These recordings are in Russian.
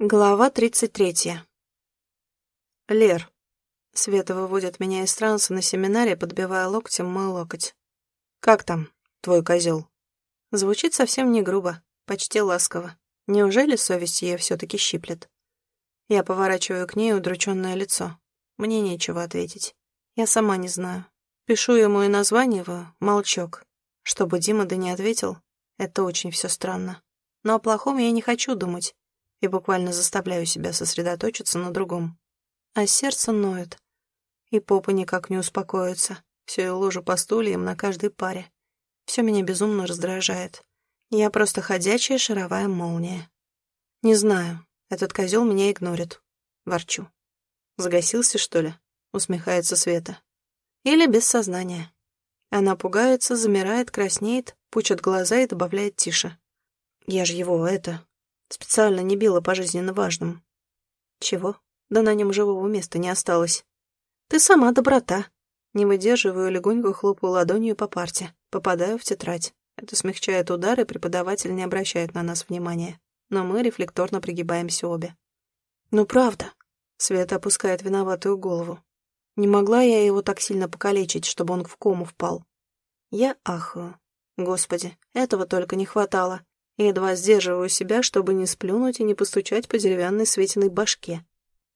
Глава тридцать третья. Лер. Света выводит меня из транса на семинаре, подбивая локтем мой локоть. «Как там, твой козел?» Звучит совсем не грубо, почти ласково. Неужели совесть ее все-таки щиплет? Я поворачиваю к ней удрученное лицо. Мне нечего ответить. Я сама не знаю. Пишу ему и названиваю «Молчок». Чтобы Дима да не ответил, это очень все странно. Но о плохом я не хочу думать и буквально заставляю себя сосредоточиться на другом. А сердце ноет. И попа никак не успокоится. Все я ложу по стульям на каждой паре. Все меня безумно раздражает. Я просто ходячая шаровая молния. Не знаю, этот козел меня игнорит. Ворчу. Загасился, что ли? Усмехается Света. Или без сознания. Она пугается, замирает, краснеет, пучит глаза и добавляет тише. Я же его, это, Специально не била по жизненно важным. Чего? Да на нем живого места не осталось. Ты сама доброта. Не выдерживаю, легонько хлопаю ладонью по парте. Попадаю в тетрадь. Это смягчает удар, и преподаватель не обращает на нас внимания. Но мы рефлекторно пригибаемся обе. Ну правда. Света опускает виноватую голову. Не могла я его так сильно покалечить, чтобы он в кому впал. Я ахаю. Господи, этого только не хватало едва сдерживаю себя, чтобы не сплюнуть и не постучать по деревянной светиной башке.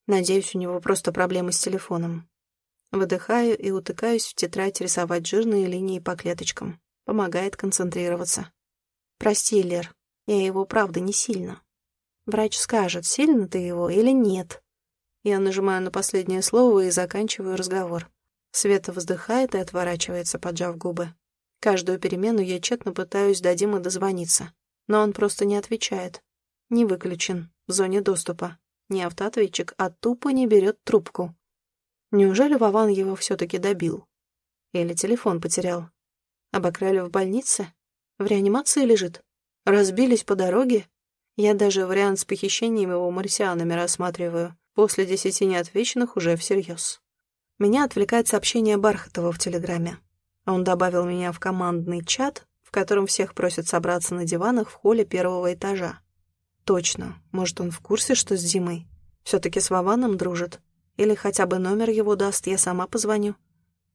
Надеюсь, у него просто проблемы с телефоном. Выдыхаю и утыкаюсь в тетрадь рисовать жирные линии по клеточкам. Помогает концентрироваться. Прости, Лер, я его правда не сильно. Врач скажет, сильно ты его или нет. Я нажимаю на последнее слово и заканчиваю разговор. Света вздыхает и отворачивается, поджав губы. Каждую перемену я тщетно пытаюсь до Димы дозвониться но он просто не отвечает. Не выключен в зоне доступа. Не автоответчик, а тупо не берет трубку. Неужели Вован его все-таки добил? Или телефон потерял? Обокрали в больнице? В реанимации лежит? Разбились по дороге? Я даже вариант с похищением его марсианами рассматриваю. После десяти неотвеченных уже всерьез. Меня отвлекает сообщение Бархатова в Телеграме. Он добавил меня в командный чат, в котором всех просят собраться на диванах в холле первого этажа. Точно, может, он в курсе, что с Димой? Все-таки с Вованом дружит. Или хотя бы номер его даст, я сама позвоню.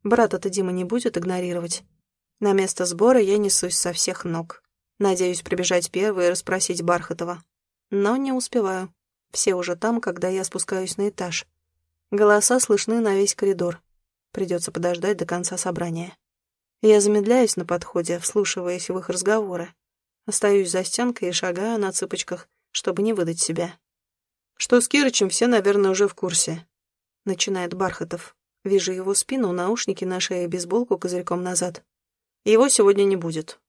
Брата-то Дима не будет игнорировать. На место сбора я несусь со всех ног. Надеюсь прибежать первой и расспросить Бархатова. Но не успеваю. Все уже там, когда я спускаюсь на этаж. Голоса слышны на весь коридор. Придется подождать до конца собрания. Я замедляюсь на подходе, вслушиваясь в их разговоры. Остаюсь за стенкой и шагаю на цыпочках, чтобы не выдать себя. «Что с Кирычем, все, наверное, уже в курсе», — начинает Бархатов. Вижу его спину, наушники на шее, бейсболку козырьком назад. Его сегодня не будет.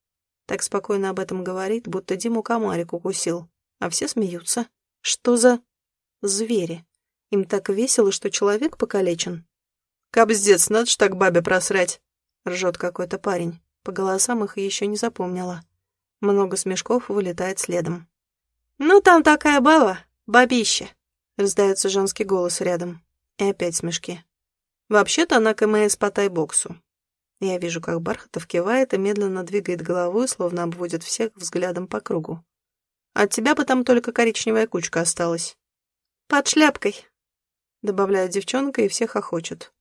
Так спокойно об этом говорит, будто Диму комарик укусил. А все смеются. Что за... звери? Им так весело, что человек покалечен. Кобздец, надо ж так бабе просрать. Ржет какой-то парень. По голосам их еще не запомнила. Много смешков вылетает следом. «Ну, там такая баба, бабища!» Раздается женский голос рядом. И опять смешки. Вообще-то она КМС по тайбоксу. Я вижу, как Бархатов кивает и медленно двигает головой, словно обводит всех взглядом по кругу. От тебя бы там только коричневая кучка осталась. Под шляпкой, добавляет девчонка, и всех охочет.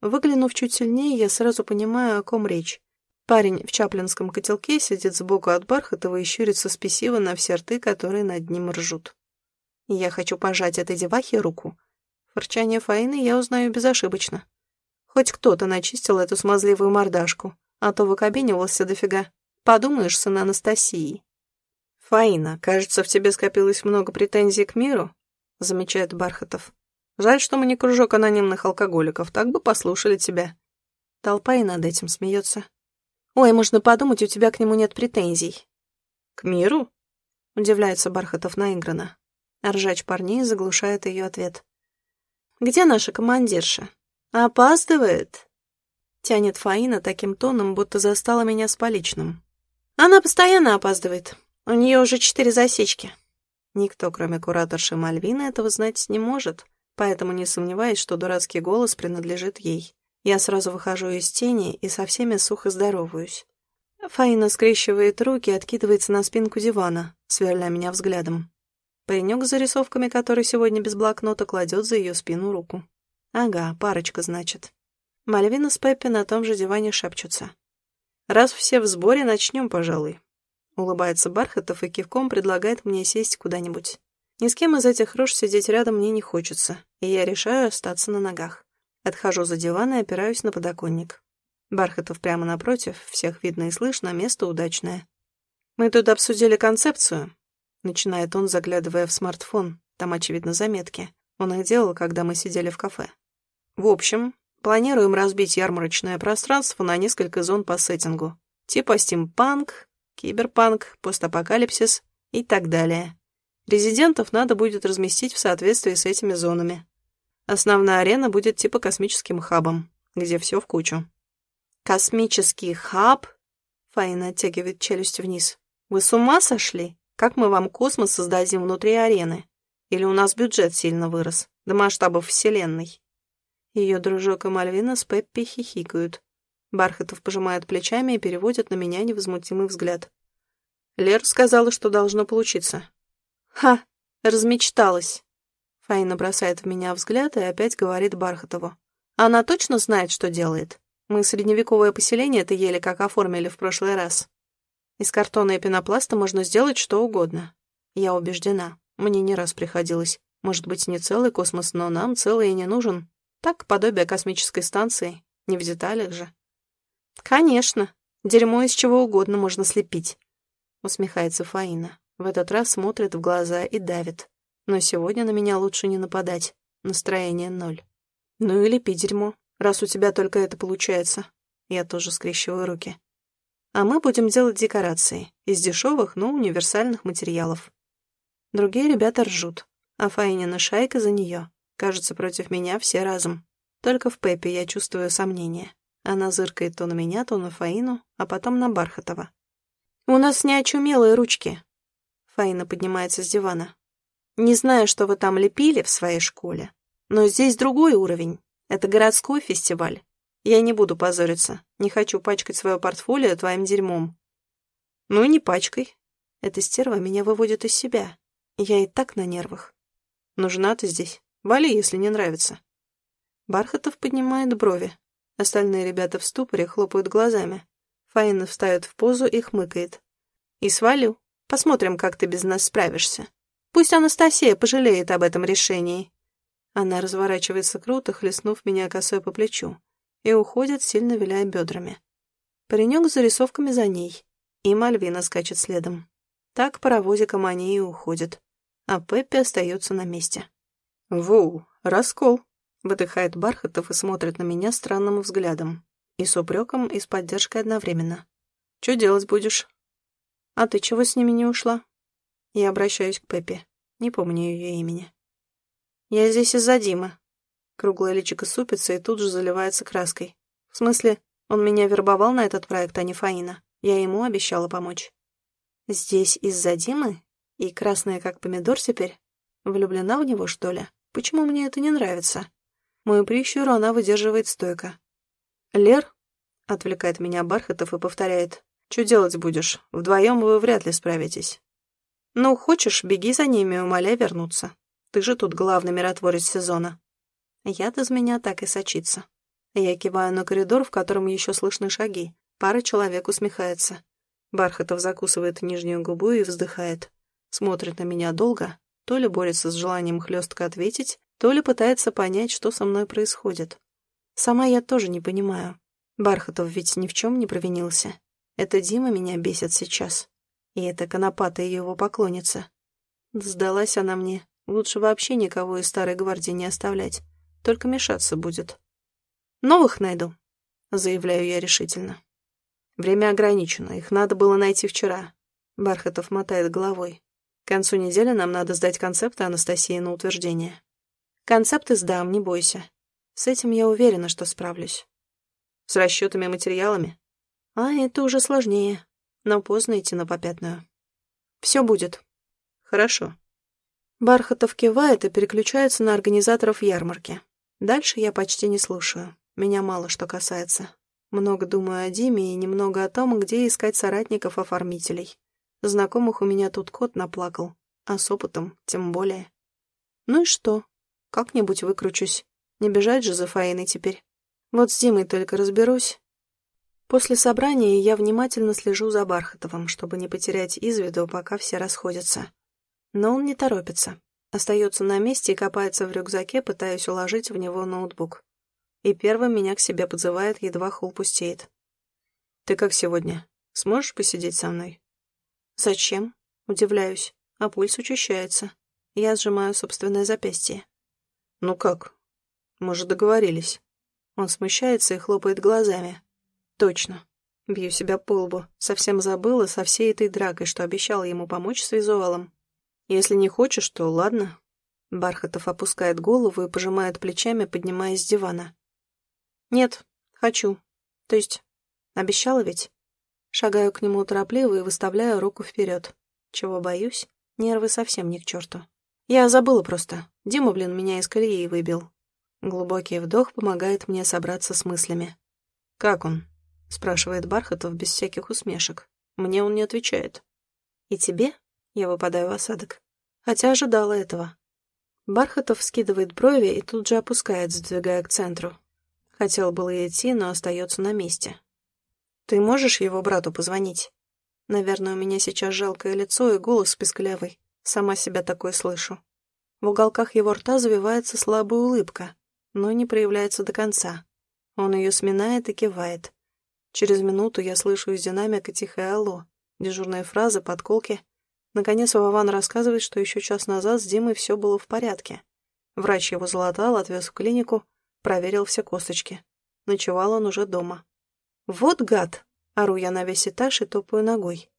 Выглянув чуть сильнее, я сразу понимаю, о ком речь. Парень в чаплинском котелке сидит сбоку от Бархатова и щурится спесиво на все рты, которые над ним ржут. Я хочу пожать этой девахе руку. Фырчание Фаины я узнаю безошибочно. Хоть кто-то начистил эту смазливую мордашку, а то выкабинивался дофига. Подумаешь, сын Анастасии. «Фаина, кажется, в тебе скопилось много претензий к миру», — замечает Бархатов. Жаль, что мы не кружок анонимных алкоголиков, так бы послушали тебя. Толпа и над этим смеется. Ой, можно подумать, у тебя к нему нет претензий. К миру? Удивляется Бархатов наигранно. Ржач парней заглушает ее ответ. Где наша командирша? Опаздывает? Тянет Фаина таким тоном, будто застала меня с поличным. Она постоянно опаздывает. У нее уже четыре засечки. Никто, кроме кураторши Мальвины, этого знать не может поэтому не сомневаюсь, что дурацкий голос принадлежит ей. Я сразу выхожу из тени и со всеми сухо здороваюсь. Фаина скрещивает руки и откидывается на спинку дивана, сверля меня взглядом. Паренек с зарисовками, который сегодня без блокнота, кладет за ее спину руку. Ага, парочка, значит. Мальвина с Пеппи на том же диване шепчутся. «Раз все в сборе, начнем, пожалуй». Улыбается Бархатов и кивком предлагает мне сесть куда-нибудь. Ни с кем из этих рож сидеть рядом мне не хочется, и я решаю остаться на ногах. Отхожу за диван и опираюсь на подоконник. Бархатов прямо напротив, всех видно и слышно, место удачное. «Мы тут обсудили концепцию», — начинает он, заглядывая в смартфон, там, очевидно, заметки. Он их делал, когда мы сидели в кафе. «В общем, планируем разбить ярмарочное пространство на несколько зон по сеттингу. Типа стимпанк, киберпанк, постапокалипсис и так далее. Резидентов надо будет разместить в соответствии с этими зонами. Основная арена будет типа космическим хабом, где все в кучу. «Космический хаб?» Фаина оттягивает челюсть вниз. «Вы с ума сошли? Как мы вам космос создадим внутри арены? Или у нас бюджет сильно вырос, до масштабов Вселенной?» Ее дружок и Мальвина с Пеппи хихикают. Бархатов пожимает плечами и переводит на меня невозмутимый взгляд. Лер сказала, что должно получиться. «Ха! Размечталась!» Фаина бросает в меня взгляд и опять говорит Бархатову. «Она точно знает, что делает? Мы средневековое поселение это еле как оформили в прошлый раз. Из картона и пенопласта можно сделать что угодно. Я убеждена. Мне не раз приходилось. Может быть, не целый космос, но нам целый и не нужен. Так, подобие космической станции. Не в деталях же». «Конечно. Дерьмо из чего угодно можно слепить», — усмехается Фаина. В этот раз смотрит в глаза и давит. Но сегодня на меня лучше не нападать. Настроение ноль. Ну или пи дерьмо, раз у тебя только это получается. Я тоже скрещиваю руки. А мы будем делать декорации из дешевых, но универсальных материалов. Другие ребята ржут, а Фаинина шайка за нее. Кажется, против меня все разом. Только в Пеппе я чувствую сомнения. Она зыркает то на меня, то на Фаину, а потом на Бархатова. «У нас не очумелые ручки», Фаина поднимается с дивана. «Не знаю, что вы там лепили в своей школе, но здесь другой уровень. Это городской фестиваль. Я не буду позориться. Не хочу пачкать свое портфолио твоим дерьмом». «Ну и не пачкай. Эта стерва меня выводит из себя. Я и так на нервах. Нужна ты здесь. Вали, если не нравится». Бархатов поднимает брови. Остальные ребята в ступоре хлопают глазами. Фаина встает в позу и хмыкает. «И свалю. Посмотрим, как ты без нас справишься. Пусть Анастасия пожалеет об этом решении». Она разворачивается круто, хлестнув меня косой по плечу, и уходит, сильно виляя бедрами. Паренек с зарисовками за ней, и Мальвина скачет следом. Так паровозиком они и уходят, а Пеппи остается на месте. «Воу, раскол!» — выдыхает Бархатов и смотрит на меня странным взглядом. И с упреком, и с поддержкой одновременно. «Чё делать будешь?» «А ты чего с ними не ушла?» Я обращаюсь к Пеппи. Не помню ее имени. «Я здесь из-за Димы». Круглое личико супится и тут же заливается краской. В смысле, он меня вербовал на этот проект, а не Фаина. Я ему обещала помочь. «Здесь из-за Димы? И красная как помидор теперь? Влюблена в него, что ли? Почему мне это не нравится?» Мою прищуру она выдерживает стойко. «Лер?» — отвлекает меня Бархатов и повторяет. Что делать будешь? Вдвоем вы вряд ли справитесь. Ну, хочешь, беги за ними, умоляй вернуться. Ты же тут главный миротворец сезона. Яд из меня так и сочится. Я киваю на коридор, в котором еще слышны шаги. Пара человек усмехается. Бархатов закусывает нижнюю губу и вздыхает. Смотрит на меня долго, то ли борется с желанием хлестко ответить, то ли пытается понять, что со мной происходит. Сама я тоже не понимаю. Бархатов ведь ни в чем не провинился. Это Дима меня бесит сейчас. И это конопатая его поклонница. Сдалась она мне. Лучше вообще никого из старой гвардии не оставлять. Только мешаться будет. Новых найду, заявляю я решительно. Время ограничено, их надо было найти вчера. Бархатов мотает головой. К концу недели нам надо сдать концепты Анастасии на утверждение. Концепты сдам, не бойся. С этим я уверена, что справлюсь. С расчетами материалами? А это уже сложнее, но поздно идти на попятную. Все будет. Хорошо. Бархатов кивает и переключается на организаторов ярмарки. Дальше я почти не слушаю. Меня мало что касается. Много думаю о Диме и немного о том, где искать соратников-оформителей. Знакомых у меня тут кот наплакал. а с опытом тем более. Ну и что? Как-нибудь выкручусь. Не бежать же за Фаиной теперь. Вот с Димой только разберусь. После собрания я внимательно слежу за Бархатовым, чтобы не потерять из виду, пока все расходятся. Но он не торопится. Остается на месте и копается в рюкзаке, пытаясь уложить в него ноутбук. И первым меня к себе подзывает, едва холл пустеет. «Ты как сегодня? Сможешь посидеть со мной?» «Зачем?» Удивляюсь, а пульс учащается. Я сжимаю собственное запястье. «Ну как? Мы же договорились». Он смущается и хлопает глазами. «Точно. Бью себя по лбу. Совсем забыла со всей этой дракой, что обещала ему помочь с визуалом. Если не хочешь, то ладно». Бархатов опускает голову и пожимает плечами, поднимаясь с дивана. «Нет, хочу. То есть, обещала ведь?» Шагаю к нему торопливо и выставляю руку вперед. Чего боюсь? Нервы совсем не к черту. Я забыла просто. Дима, блин, меня из колеи выбил. Глубокий вдох помогает мне собраться с мыслями. «Как он?» — спрашивает Бархатов без всяких усмешек. Мне он не отвечает. «И тебе?» — я выпадаю в осадок. Хотя ожидала этого. Бархатов скидывает брови и тут же опускает, сдвигая к центру. Хотел было идти, но остается на месте. «Ты можешь его брату позвонить?» Наверное, у меня сейчас жалкое лицо и голос песклявый. Сама себя такой слышу. В уголках его рта завивается слабая улыбка, но не проявляется до конца. Он ее сминает и кивает. Через минуту я слышу из динамика тихое «Алло», дежурные фразы, подколки. Наконец Вован рассказывает, что еще час назад с Димой все было в порядке. Врач его залатал, отвез в клинику, проверил все косточки. Ночевал он уже дома. «Вот гад!» Ору я на весь этаж и топаю ногой.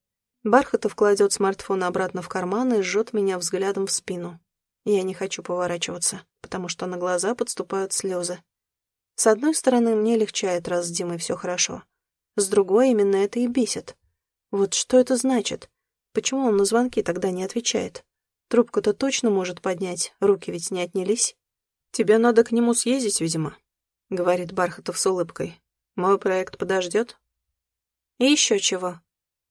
Бархатов кладет смартфон обратно в карман и жжет меня взглядом в спину. Я не хочу поворачиваться, потому что на глаза подступают слезы. С одной стороны, мне легчает, раз с Димой все хорошо. С другой, именно это и бесит. Вот что это значит? Почему он на звонки тогда не отвечает? Трубку-то точно может поднять, руки ведь не отнялись. «Тебе надо к нему съездить, видимо», — говорит Бархатов с улыбкой. «Мой проект подождет?» И еще чего.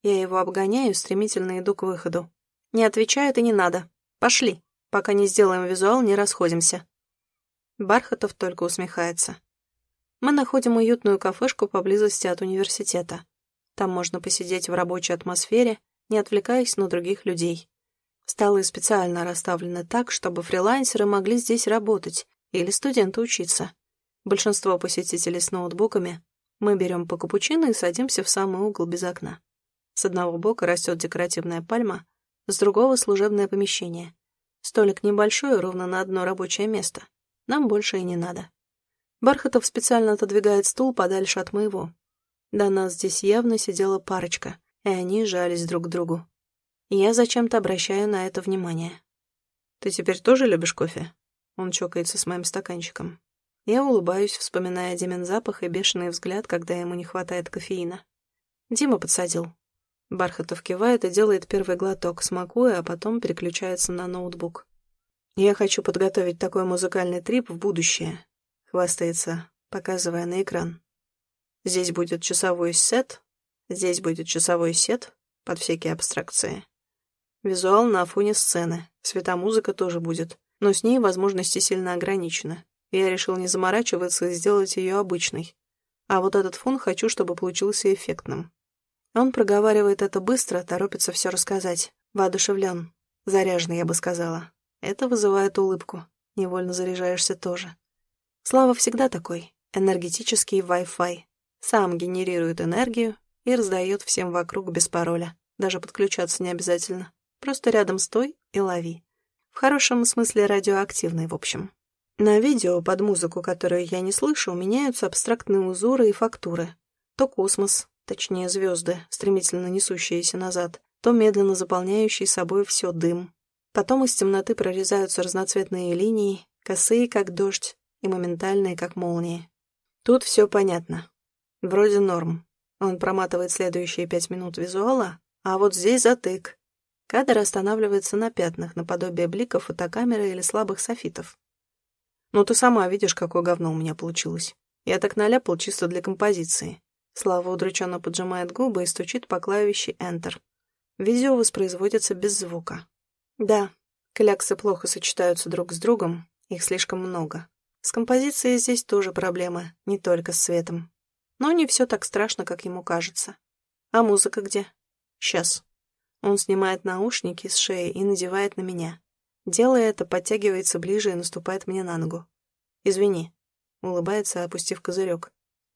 Я его обгоняю, стремительно иду к выходу. Не отвечает и не надо. Пошли. Пока не сделаем визуал, не расходимся. Бархатов только усмехается. Мы находим уютную кафешку поблизости от университета. Там можно посидеть в рабочей атмосфере, не отвлекаясь на других людей. Столы специально расставлены так, чтобы фрилансеры могли здесь работать или студенты учиться. Большинство посетителей с ноутбуками мы берем по капучино и садимся в самый угол без окна. С одного бока растет декоративная пальма, с другого — служебное помещение. Столик небольшой, ровно на одно рабочее место. Нам больше и не надо. Бархатов специально отодвигает стул подальше от моего. До нас здесь явно сидела парочка, и они жались друг к другу. Я зачем-то обращаю на это внимание. «Ты теперь тоже любишь кофе?» Он чокается с моим стаканчиком. Я улыбаюсь, вспоминая Димин запах и бешеный взгляд, когда ему не хватает кофеина. Дима подсадил. Бархатов кивает и делает первый глоток, смакуя, а потом переключается на ноутбук. «Я хочу подготовить такой музыкальный трип в будущее», — хвастается, показывая на экран. «Здесь будет часовой сет, здесь будет часовой сет под всякие абстракции. Визуал на фоне сцены, светомузыка тоже будет, но с ней возможности сильно ограничены. Я решил не заморачиваться и сделать ее обычной. А вот этот фон хочу, чтобы получился эффектным. Он проговаривает это быстро, торопится все рассказать. Воодушевлен. Заряженный, я бы сказала. Это вызывает улыбку. Невольно заряжаешься тоже. Слава всегда такой. Энергетический Wi-Fi. Сам генерирует энергию и раздает всем вокруг без пароля. Даже подключаться не обязательно. Просто рядом стой и лови. В хорошем смысле радиоактивный, в общем. На видео под музыку, которую я не слышу, меняются абстрактные узоры и фактуры. То космос, точнее звезды, стремительно несущиеся назад, то медленно заполняющий собой все дым. Потом из темноты прорезаются разноцветные линии, косые, как дождь, и моментальные, как молнии. Тут все понятно. Вроде норм. Он проматывает следующие пять минут визуала, а вот здесь затык. Кадр останавливается на пятнах, наподобие бликов фотокамеры или слабых софитов. Ну, ты сама видишь, какое говно у меня получилось. Я так наляпал чисто для композиции. Слава удрученно поджимает губы и стучит по клавише Enter. Видео воспроизводится без звука. Да, кляксы плохо сочетаются друг с другом, их слишком много. С композицией здесь тоже проблемы, не только с светом. Но не все так страшно, как ему кажется. А музыка где? Сейчас. Он снимает наушники с шеи и надевает на меня. Делая это, подтягивается ближе и наступает мне на ногу. «Извини», — улыбается, опустив козырек.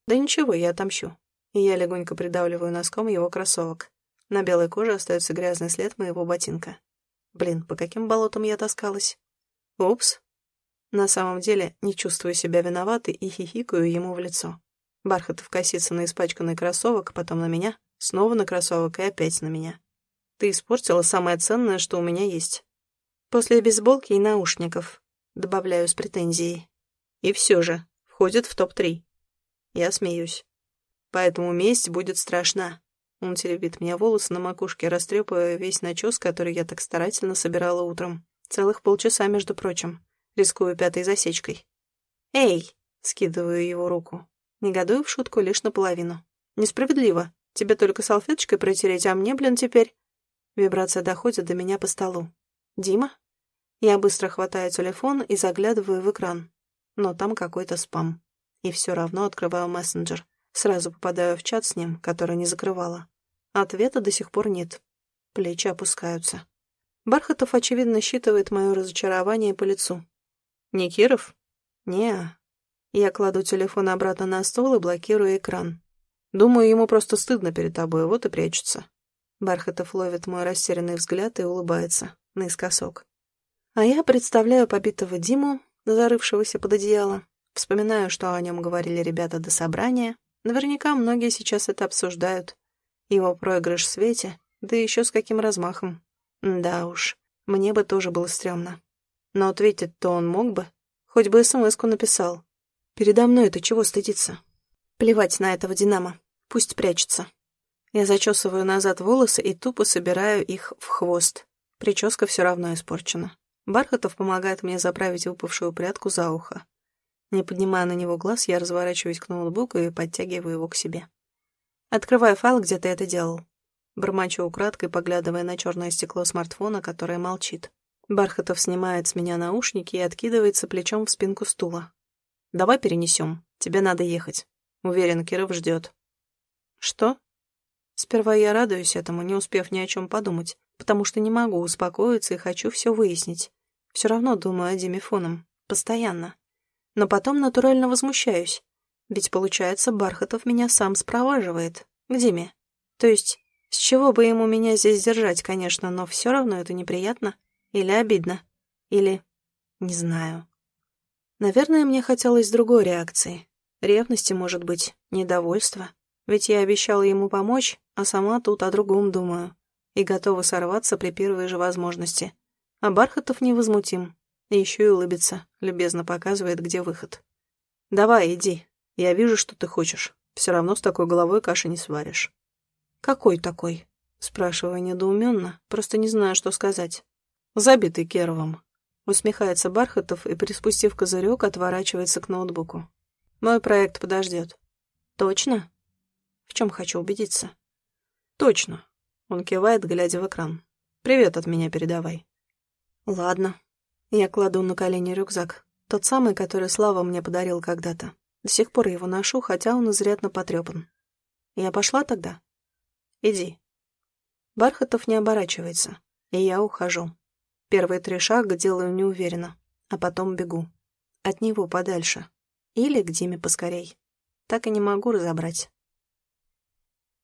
«Да ничего, я отомщу». И я легонько придавливаю носком его кроссовок. На белой коже остается грязный след моего ботинка. Блин, по каким болотам я таскалась? Упс. На самом деле не чувствую себя виноватой и хихикаю ему в лицо. Бархатов косится на испачканный кроссовок, потом на меня, снова на кроссовок и опять на меня. Ты испортила самое ценное, что у меня есть. После бейсболки и наушников. Добавляю с претензией. И все же, входит в топ-3. Я смеюсь. Поэтому месть будет страшна. Он теребит меня волосы на макушке, растрепывая весь начес, который я так старательно собирала утром. Целых полчаса, между прочим. Рискую пятой засечкой. «Эй!» — скидываю его руку. Негодую в шутку лишь наполовину. «Несправедливо. Тебе только салфеточкой протереть, а мне, блин, теперь...» Вибрация доходит до меня по столу. «Дима?» Я быстро хватаю телефон и заглядываю в экран. Но там какой-то спам. И все равно открываю мессенджер. Сразу попадаю в чат с ним, который не закрывала. Ответа до сих пор нет. Плечи опускаются. Бархатов, очевидно, считывает мое разочарование по лицу. «Не Киров?» «Не-а». Я кладу телефон обратно на стол и блокирую экран. Думаю, ему просто стыдно перед тобой, вот и прячется. Бархатов ловит мой растерянный взгляд и улыбается, наискосок. А я представляю побитого Диму, зарывшегося под одеяло, вспоминаю, что о нем говорили ребята до собрания, Наверняка многие сейчас это обсуждают. Его проигрыш в свете, да еще с каким размахом. Да уж, мне бы тоже было стрёмно. Но ответить-то он мог бы. Хоть бы смс написал. Передо мной это чего стыдиться? Плевать на этого Динамо. Пусть прячется. Я зачесываю назад волосы и тупо собираю их в хвост. Прическа все равно испорчена. Бархатов помогает мне заправить выпавшую прядку за ухо. Не поднимая на него глаз, я разворачиваюсь к ноутбуку и подтягиваю его к себе. Открываю файл, где ты это делал. Бормочу украдкой, поглядывая на черное стекло смартфона, которое молчит. Бархатов снимает с меня наушники и откидывается плечом в спинку стула. «Давай перенесем. Тебе надо ехать. Уверен, Киров ждет». «Что?» Сперва я радуюсь этому, не успев ни о чем подумать, потому что не могу успокоиться и хочу все выяснить. Все равно думаю о Диме Фоном. Постоянно но потом натурально возмущаюсь. Ведь, получается, Бархатов меня сам спроваживает. К Диме. То есть, с чего бы ему меня здесь держать, конечно, но все равно это неприятно. Или обидно. Или... не знаю. Наверное, мне хотелось другой реакции. Ревности, может быть, недовольства. Ведь я обещала ему помочь, а сама тут о другом думаю. И готова сорваться при первой же возможности. А Бархатов невозмутим. И еще и улыбится, любезно показывает, где выход. «Давай, иди. Я вижу, что ты хочешь. Все равно с такой головой каши не сваришь». «Какой такой?» Спрашиваю недоуменно, просто не знаю, что сказать. «Забитый Керовым». Усмехается Бархатов и, приспустив козырек, отворачивается к ноутбуку. «Мой проект подождет». «Точно?» «В чем хочу убедиться?» «Точно». Он кивает, глядя в экран. «Привет от меня передавай». «Ладно», я кладу на колени рюкзак. Тот самый, который Слава мне подарил когда-то. До сих пор его ношу, хотя он изрядно потрепан. Я пошла тогда? Иди. Бархатов не оборачивается, и я ухожу. Первые три шага делаю неуверенно, а потом бегу. От него подальше. Или к Диме поскорей. Так и не могу разобрать.